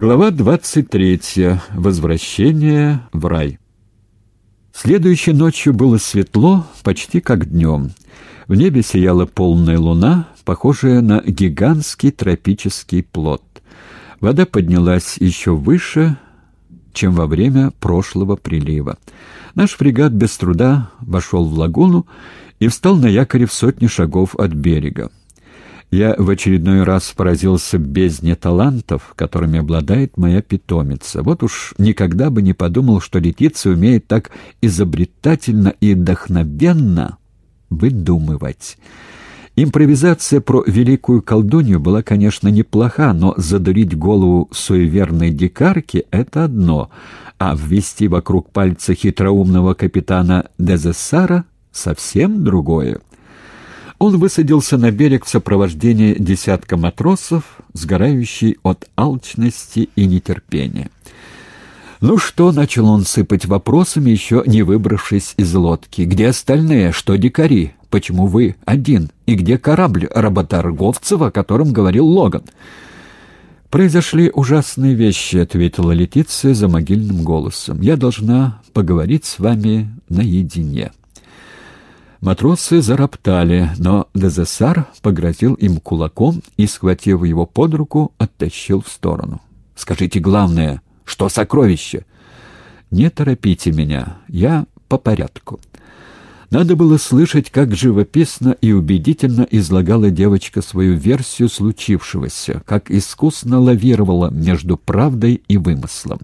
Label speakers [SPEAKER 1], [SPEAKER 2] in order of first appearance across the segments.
[SPEAKER 1] Глава 23. Возвращение в рай. Следующей ночью было светло, почти как днем. В небе сияла полная луна, похожая на гигантский тропический плод. Вода поднялась еще выше, чем во время прошлого прилива. Наш фрегат без труда вошел в лагуну и встал на якоре в сотни шагов от берега. Я в очередной раз поразился бездне талантов, которыми обладает моя питомица. Вот уж никогда бы не подумал, что Летиция умеет так изобретательно и вдохновенно выдумывать. Импровизация про великую колдунью была, конечно, неплоха, но задурить голову суеверной дикарки — это одно, а ввести вокруг пальца хитроумного капитана Дезессара — совсем другое. Он высадился на берег в сопровождении десятка матросов, сгорающий от алчности и нетерпения. «Ну что?» — начал он сыпать вопросами, еще не выбравшись из лодки. «Где остальные? Что дикари? Почему вы один? И где корабль работорговцев, о котором говорил Логан?» «Произошли ужасные вещи», — ответила Летиция за могильным голосом. «Я должна поговорить с вами наедине». Матросы зароптали, но Дезессар погрозил им кулаком и, схватив его под руку, оттащил в сторону. «Скажите главное, что сокровище?» «Не торопите меня, я по порядку». Надо было слышать, как живописно и убедительно излагала девочка свою версию случившегося, как искусно лавировала между правдой и вымыслом.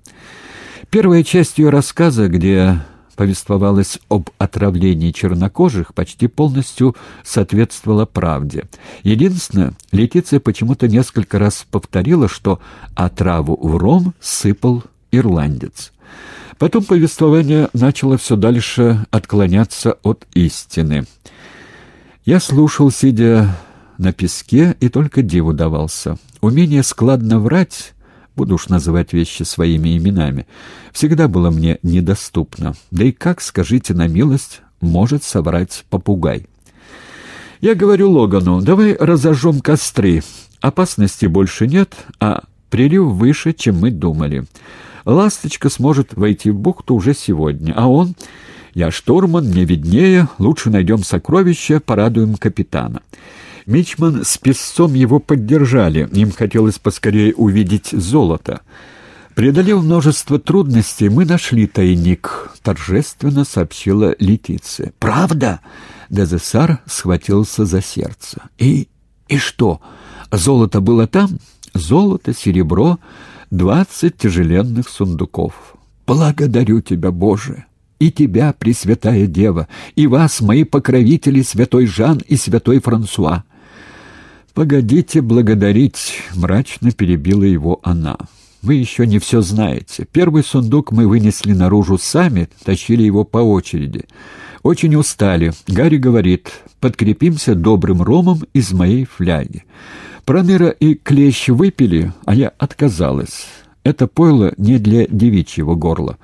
[SPEAKER 1] Первая часть ее рассказа, где повествовалось об отравлении чернокожих, почти полностью соответствовала правде. Единственное, Летиция почему-то несколько раз повторила, что отраву в ром сыпал ирландец. Потом повествование начало все дальше отклоняться от истины. Я слушал, сидя на песке, и только диву давался. Умение складно врать буду уж называть вещи своими именами, всегда было мне недоступно. Да и как, скажите на милость, может соврать попугай? Я говорю Логану, давай разожжем костры. Опасности больше нет, а прилив выше, чем мы думали. Ласточка сможет войти в бухту уже сегодня, а он... Я штурман, мне виднее, лучше найдем сокровища, порадуем капитана. Мичман с песцом его поддержали, им хотелось поскорее увидеть золото. Преодолев множество трудностей, мы нашли тайник, торжественно сообщила Летиция. «Правда?» — Дезессар схватился за сердце. «И... и что? Золото было там? Золото, серебро, двадцать тяжеленных сундуков. Благодарю тебя, Боже!» и тебя, Пресвятая Дева, и вас, мои покровители, святой Жан и святой Франсуа. «Погодите благодарить», — мрачно перебила его она. «Вы еще не все знаете. Первый сундук мы вынесли наружу сами, тащили его по очереди. Очень устали. Гарри говорит, подкрепимся добрым ромом из моей фляги. Промера и клещ выпили, а я отказалась. Это пойло не для девичьего горла.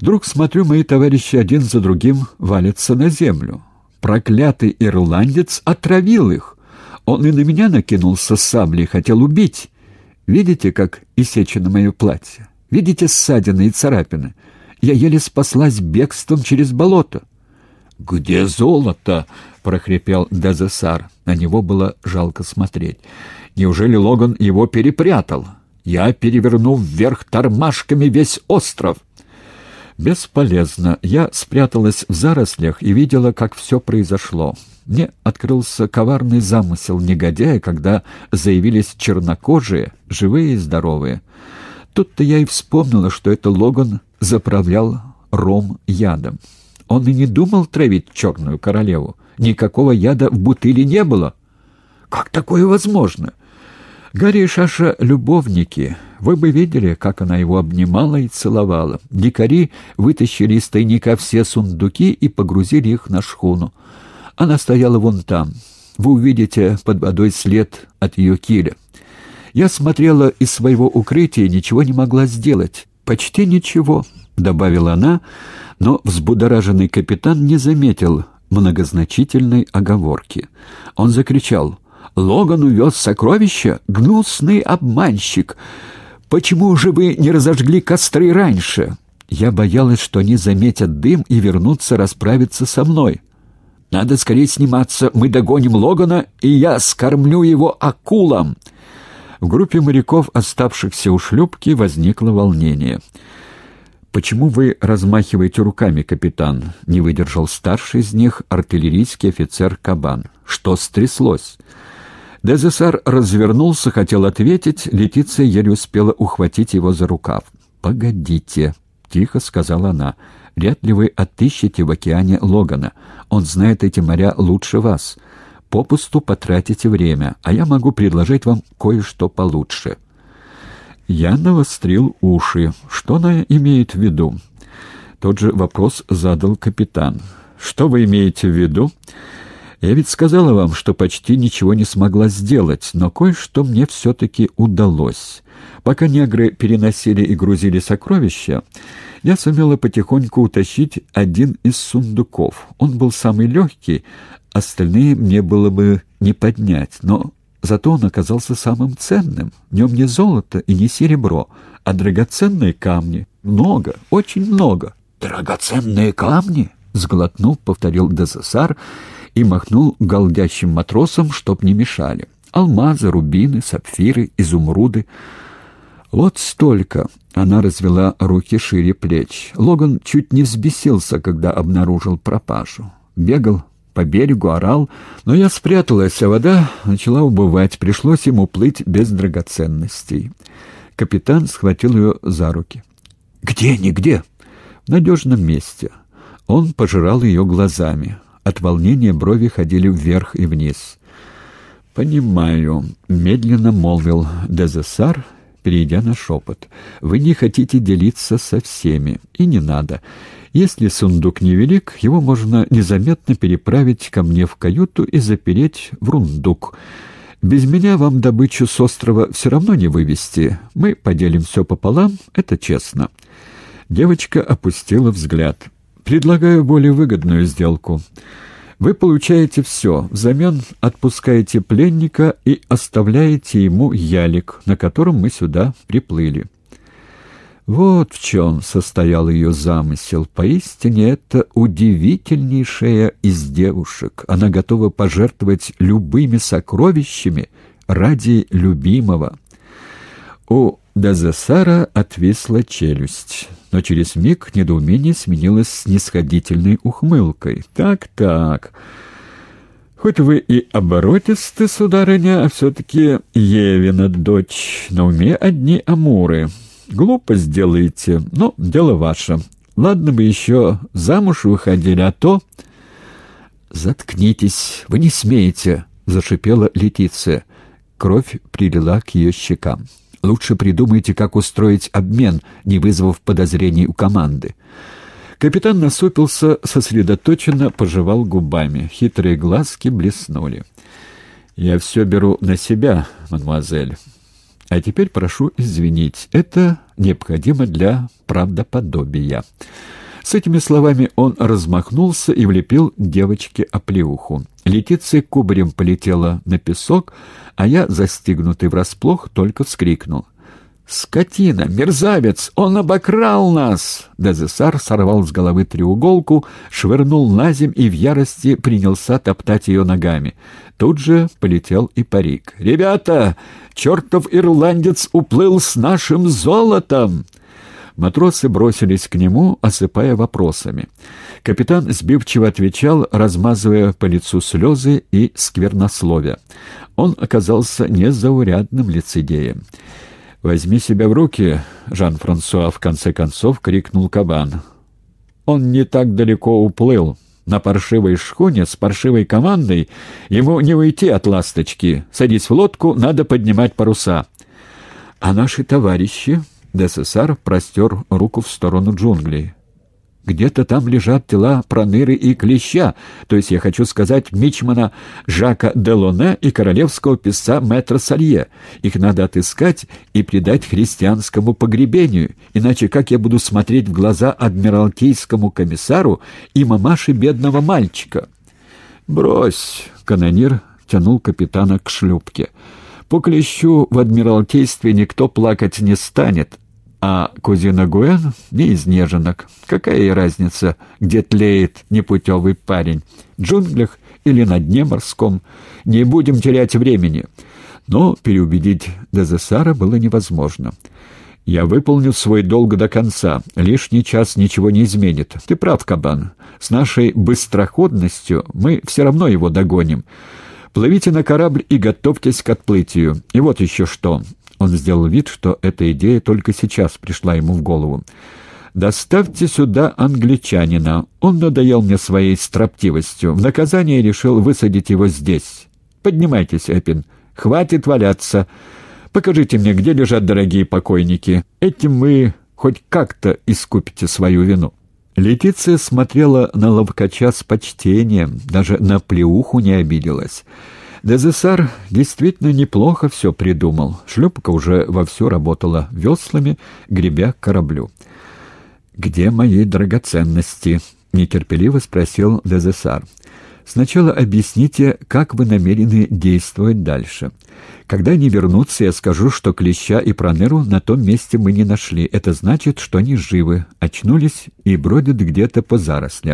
[SPEAKER 1] Вдруг смотрю, мои товарищи один за другим валятся на землю. Проклятый ирландец отравил их. Он и на меня накинулся с саблей, хотел убить. Видите, как иссечено мое платье? Видите ссадины и царапины? Я еле спаслась бегством через болото. «Где золото?» — прохрипел Дезессар. На него было жалко смотреть. «Неужели Логан его перепрятал? Я переверну вверх тормашками весь остров». Бесполезно. Я спряталась в зарослях и видела, как все произошло. Мне открылся коварный замысел негодяя, когда заявились чернокожие, живые и здоровые. Тут-то я и вспомнила, что это Логан заправлял ром ядом. Он и не думал травить черную королеву. Никакого яда в бутыли не было. Как такое возможно? Гарри и Шаша — любовники. Вы бы видели, как она его обнимала и целовала. Дикари вытащили из тайника все сундуки и погрузили их на шхуну. Она стояла вон там. Вы увидите под водой след от ее киля. Я смотрела из своего укрытия и ничего не могла сделать. Почти ничего, — добавила она, но взбудораженный капитан не заметил многозначительной оговорки. Он закричал — Логан увез сокровища? Гнусный обманщик! Почему же вы не разожгли костры раньше?» Я боялась, что они заметят дым и вернутся расправиться со мной. «Надо скорее сниматься, мы догоним Логана, и я скормлю его акулам!» В группе моряков, оставшихся у шлюпки, возникло волнение. «Почему вы размахиваете руками, капитан?» — не выдержал старший из них артиллерийский офицер Кабан. «Что стряслось?» Дезессар развернулся, хотел ответить, Летиция еле успела ухватить его за рукав. «Погодите», — тихо сказала она, — «вряд ли вы отыщете в океане Логана. Он знает эти моря лучше вас. Попусту потратите время, а я могу предложить вам кое-что получше». Я навострил уши. Что она имеет в виду? Тот же вопрос задал капитан. «Что вы имеете в виду?» Я ведь сказала вам, что почти ничего не смогла сделать, но кое-что мне все-таки удалось. Пока негры переносили и грузили сокровища, я сумела потихоньку утащить один из сундуков. Он был самый легкий, остальные мне было бы не поднять, но зато он оказался самым ценным. В нем не золото и не серебро, а драгоценные камни. Много, очень много. «Драгоценные камни?» — сглотнув, повторил Дезессар — и махнул голдящим матросам, чтоб не мешали. Алмазы, рубины, сапфиры, изумруды. Вот столько. Она развела руки шире плеч. Логан чуть не взбесился, когда обнаружил пропажу. Бегал по берегу, орал, но я спряталась, а вода начала убывать. Пришлось ему плыть без драгоценностей. Капитан схватил ее за руки. «Где они, где?» «В надежном месте». Он пожирал ее глазами. От волнения брови ходили вверх и вниз. «Понимаю», — медленно молвил Дезессар, перейдя на шепот. «Вы не хотите делиться со всеми, и не надо. Если сундук невелик, его можно незаметно переправить ко мне в каюту и запереть в рундук. Без меня вам добычу с острова все равно не вывести. Мы поделим все пополам, это честно». Девочка опустила взгляд. Предлагаю более выгодную сделку. Вы получаете все, взамен отпускаете пленника и оставляете ему ялик, на котором мы сюда приплыли. Вот в чем состоял ее замысел. Поистине это удивительнейшая из девушек. Она готова пожертвовать любыми сокровищами ради любимого. У Дезессара отвисла челюсть но через миг недоумение сменилось снисходительной ухмылкой. «Так-так, хоть вы и оборотисты, сударыня, а все-таки Евина дочь, на уме одни амуры. Глупость делаете, но дело ваше. Ладно бы еще замуж выходили, а то...» «Заткнитесь, вы не смеете!» — зашипела Летиция. Кровь прилила к ее щекам. Лучше придумайте, как устроить обмен, не вызвав подозрений у команды. Капитан насупился, сосредоточенно пожевал губами. Хитрые глазки блеснули. «Я все беру на себя, мадемуазель. А теперь прошу извинить. Это необходимо для правдоподобия». С этими словами он размахнулся и влепил девочке оплеуху. Летиция кубарем полетела на песок, а я, застигнутый врасплох, только вскрикнул. «Скотина! Мерзавец! Он обокрал нас!» Дезессар сорвал с головы треуголку, швырнул на земь и в ярости принялся топтать ее ногами. Тут же полетел и парик. «Ребята! Чертов ирландец уплыл с нашим золотом!» Матросы бросились к нему, осыпая вопросами. Капитан сбивчиво отвечал, размазывая по лицу слезы и сквернословия. Он оказался незаурядным лицедеем. «Возьми себя в руки!» — Жан-Франсуа в конце концов крикнул кабан. «Он не так далеко уплыл. На паршивой шхуне с паршивой командой ему не уйти от ласточки. Садись в лодку, надо поднимать паруса». «А наши товарищи?» ДССР простер руку в сторону джунглей. Где-то там лежат тела Проныры и Клеща, то есть я хочу сказать мичмана Жака Делоне и королевского писца Мэтра Салье. Их надо отыскать и предать христианскому погребению, иначе как я буду смотреть в глаза адмиралтейскому комиссару и мамаше бедного мальчика? «Брось!» — канонир тянул капитана к шлюпке. По клещу в Адмиралтействе никто плакать не станет, а кузина Гуэн не из неженок. Какая ей разница, где тлеет непутевый парень, в джунглях или на дне морском? Не будем терять времени. Но переубедить Дезессара было невозможно. Я выполню свой долг до конца. Лишний час ничего не изменит. Ты прав, Кабан. С нашей быстроходностью мы все равно его догоним. Плывите на корабль и готовьтесь к отплытию. И вот еще что. Он сделал вид, что эта идея только сейчас пришла ему в голову. «Доставьте сюда англичанина. Он надоел мне своей строптивостью. В наказание решил высадить его здесь. Поднимайтесь, Эппин. Хватит валяться. Покажите мне, где лежат дорогие покойники. Этим вы хоть как-то искупите свою вину». Летиция смотрела на ловкача с почтением, даже на плеуху не обиделась. Дезессар действительно неплохо все придумал. Шлюпка уже вовсю работала веслами, гребя к кораблю. «Где мои драгоценности?» — нетерпеливо спросил Дезессар. «Сначала объясните, как вы намерены действовать дальше. Когда они вернутся, я скажу, что Клеща и Пронеру на том месте мы не нашли. Это значит, что они живы, очнулись и бродят где-то по зарослям.